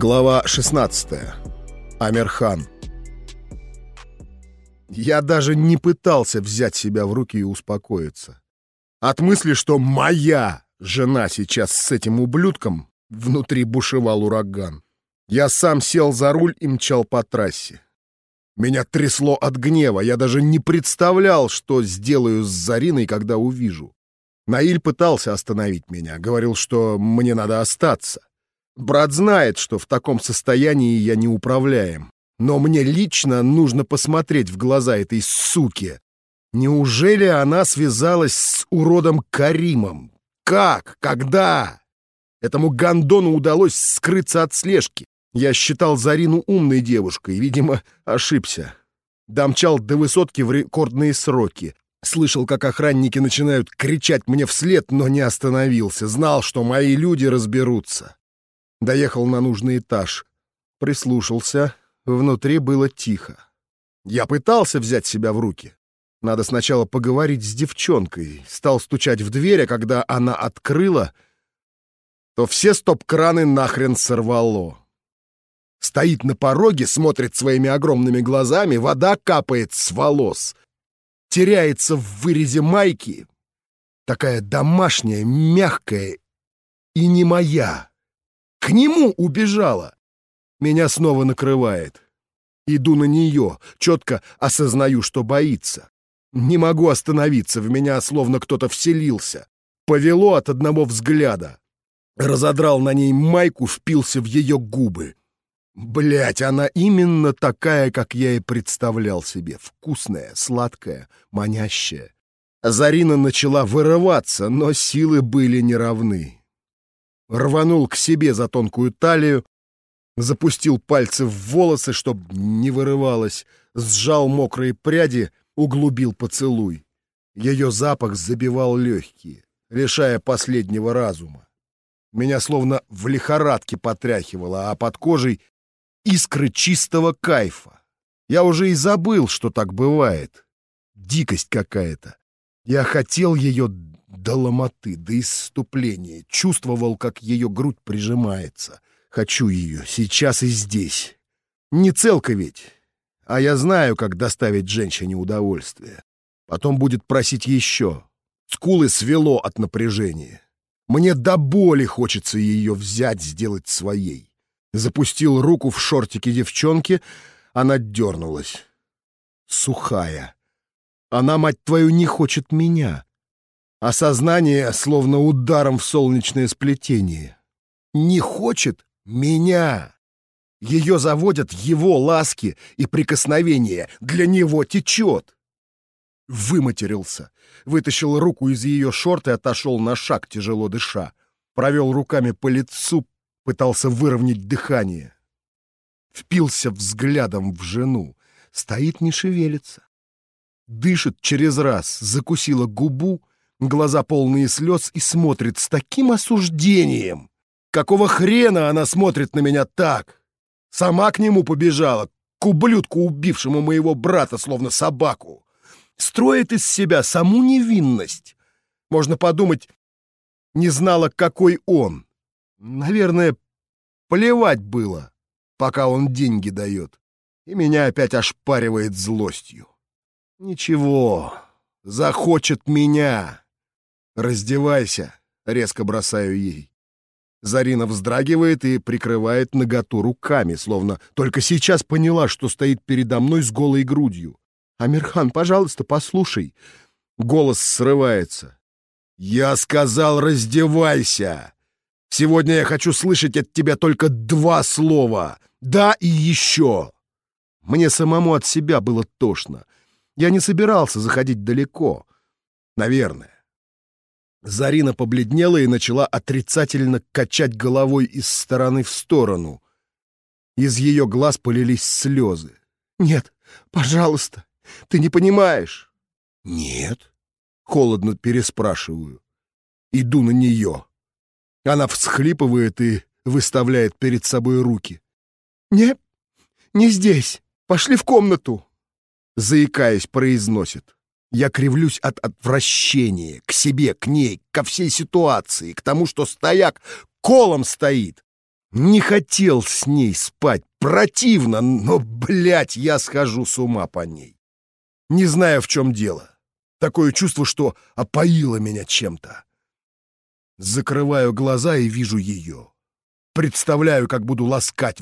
Глава 16. Амирхан. Я даже не пытался взять себя в руки и успокоиться. От мысли, что моя жена сейчас с этим ублюдком, внутри бушевал ураган. Я сам сел за руль и мчал по трассе. Меня трясло от гнева, я даже не представлял, что сделаю с Зариной, когда увижу. Наиль пытался остановить меня, говорил, что мне надо остаться. Брат знает, что в таком состоянии я не управляем. Но мне лично нужно посмотреть в глаза этой суки. Неужели она связалась с уродом Каримом? Как? Когда? Этому гондону удалось скрыться от слежки. Я считал Зарину умной девушкой, видимо, ошибся. Домчал до высотки в рекордные сроки. Слышал, как охранники начинают кричать мне вслед, но не остановился. Знал, что мои люди разберутся. Доехал на нужный этаж. Прислушался. Внутри было тихо. Я пытался взять себя в руки. Надо сначала поговорить с девчонкой. Стал стучать в дверь, а когда она открыла, то все стоп-краны нахрен сорвало. Стоит на пороге, смотрит своими огромными глазами, вода капает с волос. Теряется в вырезе майки. Такая домашняя, мягкая и не моя. К нему убежала. Меня снова накрывает. Иду на нее, четко осознаю, что боится. Не могу остановиться, в меня словно кто-то вселился. Повело от одного взгляда. Разодрал на ней майку, впился в ее губы. Блять, она именно такая, как я и представлял себе. Вкусная, сладкая, манящая. Зарина начала вырываться, но силы были неравны. Рванул к себе за тонкую талию, запустил пальцы в волосы, чтоб не вырывалось, сжал мокрые пряди, углубил поцелуй. Ее запах забивал легкие, лишая последнего разума. Меня словно в лихорадке потряхивало, а под кожей искры чистого кайфа. Я уже и забыл, что так бывает. Дикость какая-то. Я хотел ее до ломоты, до исступления. Чувствовал, как ее грудь прижимается. Хочу ее сейчас и здесь. Не целка ведь. А я знаю, как доставить женщине удовольствие. Потом будет просить еще. Скулы свело от напряжения. Мне до боли хочется ее взять, сделать своей. Запустил руку в шортики девчонки, она дернулась. Сухая. Она, мать твою, не хочет меня. Осознание словно ударом в солнечное сплетение. Не хочет меня. Ее заводят его ласки и прикосновения. Для него течет. Выматерился. Вытащил руку из ее шорт и отошел на шаг, тяжело дыша. Провел руками по лицу, пытался выровнять дыхание. Впился взглядом в жену. Стоит, не шевелится. Дышит через раз, закусила губу, глаза полные слез и смотрит с таким осуждением. Какого хрена она смотрит на меня так? Сама к нему побежала, к ублюдку, убившему моего брата, словно собаку. Строит из себя саму невинность. Можно подумать, не знала, какой он. Наверное, плевать было, пока он деньги дает. И меня опять ошпаривает злостью. Ничего, захочет меня. Раздевайся, резко бросаю ей. Зарина вздрагивает и прикрывает наготу руками, словно только сейчас поняла, что стоит передо мной с голой грудью. «Амирхан, пожалуйста, послушай». Голос срывается. «Я сказал, раздевайся!» Сегодня я хочу слышать от тебя только два слова. Да и еще. Мне самому от себя было тошно. Я не собирался заходить далеко. Наверное. Зарина побледнела и начала отрицательно качать головой из стороны в сторону. Из ее глаз полились слезы. «Нет, пожалуйста, ты не понимаешь». «Нет?» — холодно переспрашиваю. Иду на нее. Она всхлипывает и выставляет перед собой руки. «Не, не здесь. Пошли в комнату!» Заикаясь, произносит. Я кривлюсь от отвращения к себе, к ней, ко всей ситуации, к тому, что стояк колом стоит. Не хотел с ней спать, противно, но, блядь, я схожу с ума по ней. Не знаю, в чем дело. Такое чувство, что опоило меня чем-то. Закрываю глаза и вижу ее. Представляю, как буду ласкать,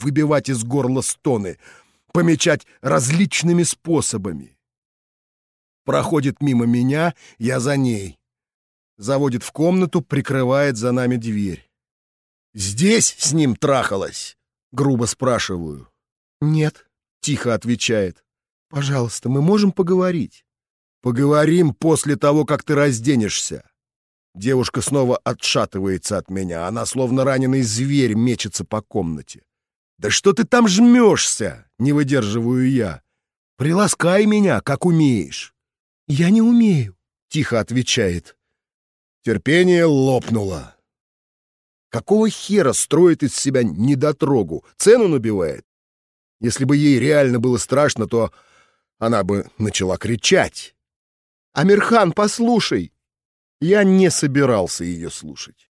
выбивать из горла стоны, помечать различными способами. Проходит мимо меня, я за ней. Заводит в комнату, прикрывает за нами дверь. «Здесь с ним трахалась?» — грубо спрашиваю. «Нет», — тихо отвечает. «Пожалуйста, мы можем поговорить». «Поговорим после того, как ты разденешься». Девушка снова отшатывается от меня. Она, словно раненый зверь, мечется по комнате. «Да что ты там жмешься?» — не выдерживаю я. «Приласкай меня, как умеешь». «Я не умею», — тихо отвечает. Терпение лопнуло. Какого хера строит из себя недотрогу? Цену набивает? Если бы ей реально было страшно, то она бы начала кричать. «Амирхан, послушай!» Я не собирался ее слушать.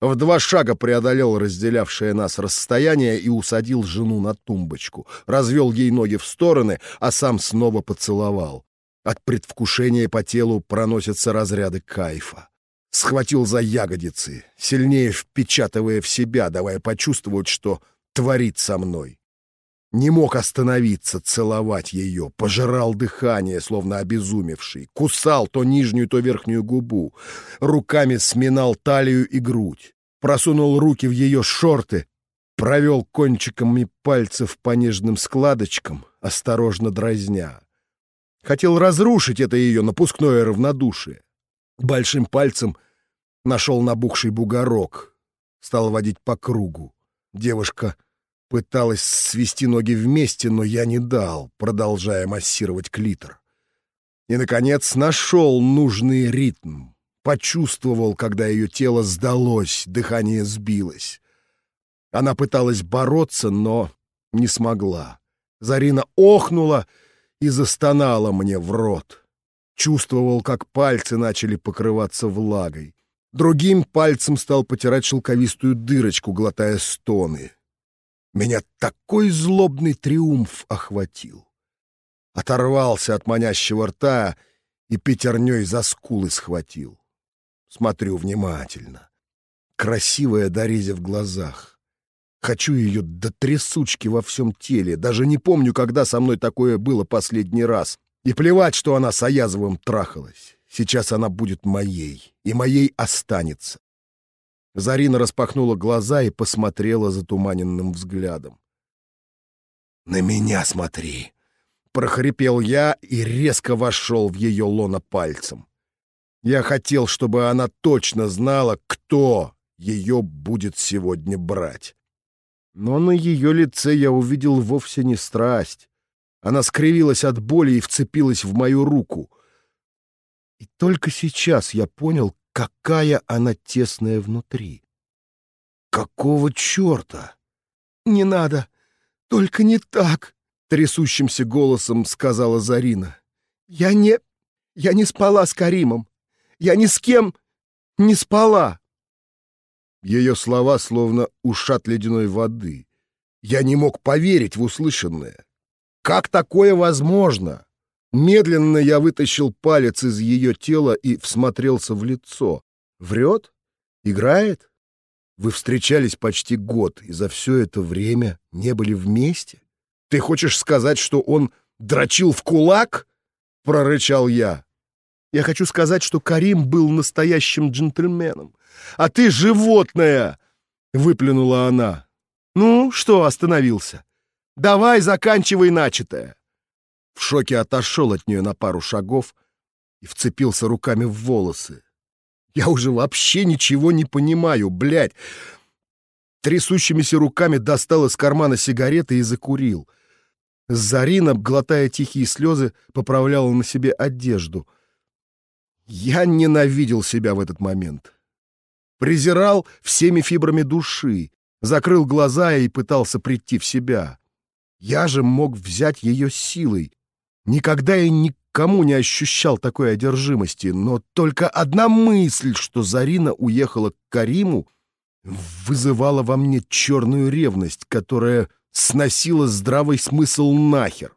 В два шага преодолел разделявшее нас расстояние и усадил жену на тумбочку, развел ей ноги в стороны, а сам снова поцеловал. От предвкушения по телу проносятся разряды кайфа. Схватил за ягодицы, сильнее впечатывая в себя, давая почувствовать, что творит со мной. Не мог остановиться, целовать ее, пожирал дыхание, словно обезумевший, кусал то нижнюю, то верхнюю губу, руками сминал талию и грудь, просунул руки в ее шорты, провел кончиками пальцев по нежным складочкам, осторожно дразня. Хотел разрушить это ее напускное равнодушие. Большим пальцем нашел набухший бугорок, стал водить по кругу. Девушка Пыталась свести ноги вместе, но я не дал, продолжая массировать клитор. И, наконец, нашел нужный ритм. Почувствовал, когда ее тело сдалось, дыхание сбилось. Она пыталась бороться, но не смогла. Зарина охнула и застонала мне в рот. Чувствовал, как пальцы начали покрываться влагой. Другим пальцем стал потирать шелковистую дырочку, глотая стоны. Меня такой злобный триумф охватил. Оторвался от манящего рта и пятерней за скулы схватил. Смотрю внимательно. Красивая Дорезя в глазах. Хочу ее до трясучки во всем теле. Даже не помню, когда со мной такое было последний раз. И плевать, что она с Аязовым трахалась. Сейчас она будет моей, и моей останется. Зарина распахнула глаза и посмотрела затуманенным взглядом. «На меня смотри!» — прохрипел я и резко вошел в ее лоно пальцем. Я хотел, чтобы она точно знала, кто ее будет сегодня брать. Но на ее лице я увидел вовсе не страсть. Она скривилась от боли и вцепилась в мою руку. И только сейчас я понял, какая она тесная внутри. Какого черта? Не надо, только не так, трясущимся голосом сказала Зарина. Я не... я не спала с Каримом. Я ни с кем не спала. Ее слова словно ушат ледяной воды. Я не мог поверить в услышанное. Как такое возможно? Медленно я вытащил палец из ее тела и всмотрелся в лицо. Врет? Играет? Вы встречались почти год, и за все это время не были вместе? Ты хочешь сказать, что он дрочил в кулак? Прорычал я. Я хочу сказать, что Карим был настоящим джентльменом. А ты животное! Выплюнула она. Ну, что остановился? Давай заканчивай начатое в шоке отошел от нее на пару шагов и вцепился руками в волосы. Я уже вообще ничего не понимаю, блядь. Трясущимися руками достал из кармана сигареты и закурил. Зарина, глотая тихие слезы, поправляла на себе одежду. Я ненавидел себя в этот момент. Презирал всеми фибрами души, закрыл глаза и пытался прийти в себя. Я же мог взять ее силой, Никогда я никому не ощущал такой одержимости, но только одна мысль, что Зарина уехала к Кариму, вызывало во мне черную ревность, которая сносила здравый смысл нахер.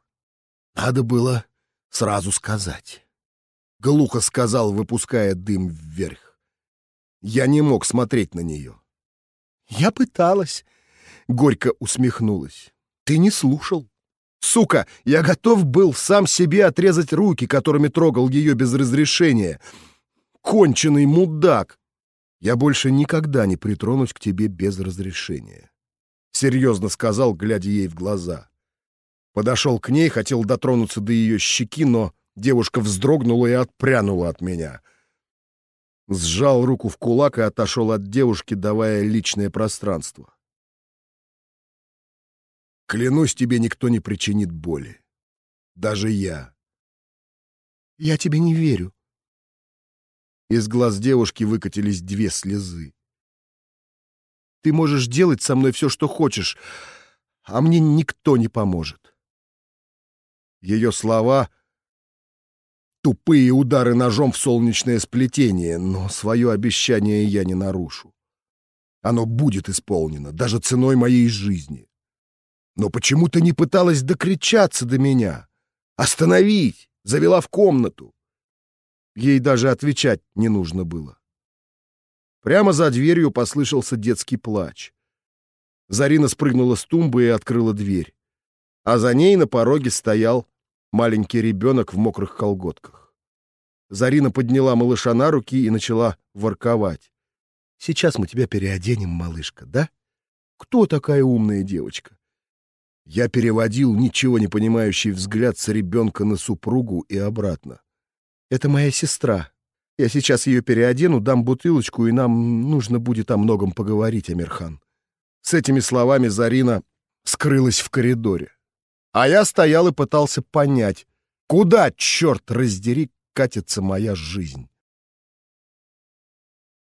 Надо было сразу сказать. Глухо сказал, выпуская дым вверх. Я не мог смотреть на нее. «Я пыталась», — горько усмехнулась. «Ты не слушал. Сука, я готов был сам себе отрезать руки, которыми трогал ее без разрешения. Конченый мудак!» «Я больше никогда не притронусь к тебе без разрешения», — серьезно сказал, глядя ей в глаза. Подошел к ней, хотел дотронуться до ее щеки, но девушка вздрогнула и отпрянула от меня. Сжал руку в кулак и отошел от девушки, давая личное пространство. Клянусь тебе, никто не причинит боли. Даже я. Я тебе не верю. Из глаз девушки выкатились две слезы. Ты можешь делать со мной все, что хочешь, а мне никто не поможет. Ее слова — тупые удары ножом в солнечное сплетение, но свое обещание я не нарушу. Оно будет исполнено, даже ценой моей жизни. Но почему ты не пыталась докричаться до меня? Остановить! Завела в комнату. Ей даже отвечать не нужно было. Прямо за дверью послышался детский плач. Зарина спрыгнула с тумбы и открыла дверь. А за ней на пороге стоял маленький ребенок в мокрых колготках. Зарина подняла малыша на руки и начала ворковать. «Сейчас мы тебя переоденем, малышка, да? Кто такая умная девочка?» Я переводил ничего не понимающий взгляд с ребенка на супругу и обратно. Это моя сестра. Я сейчас ее переодену, дам бутылочку, и нам нужно будет о многом поговорить, Амирхан. С этими словами Зарина скрылась в коридоре. А я стоял и пытался понять, куда, черт раздери, катится моя жизнь.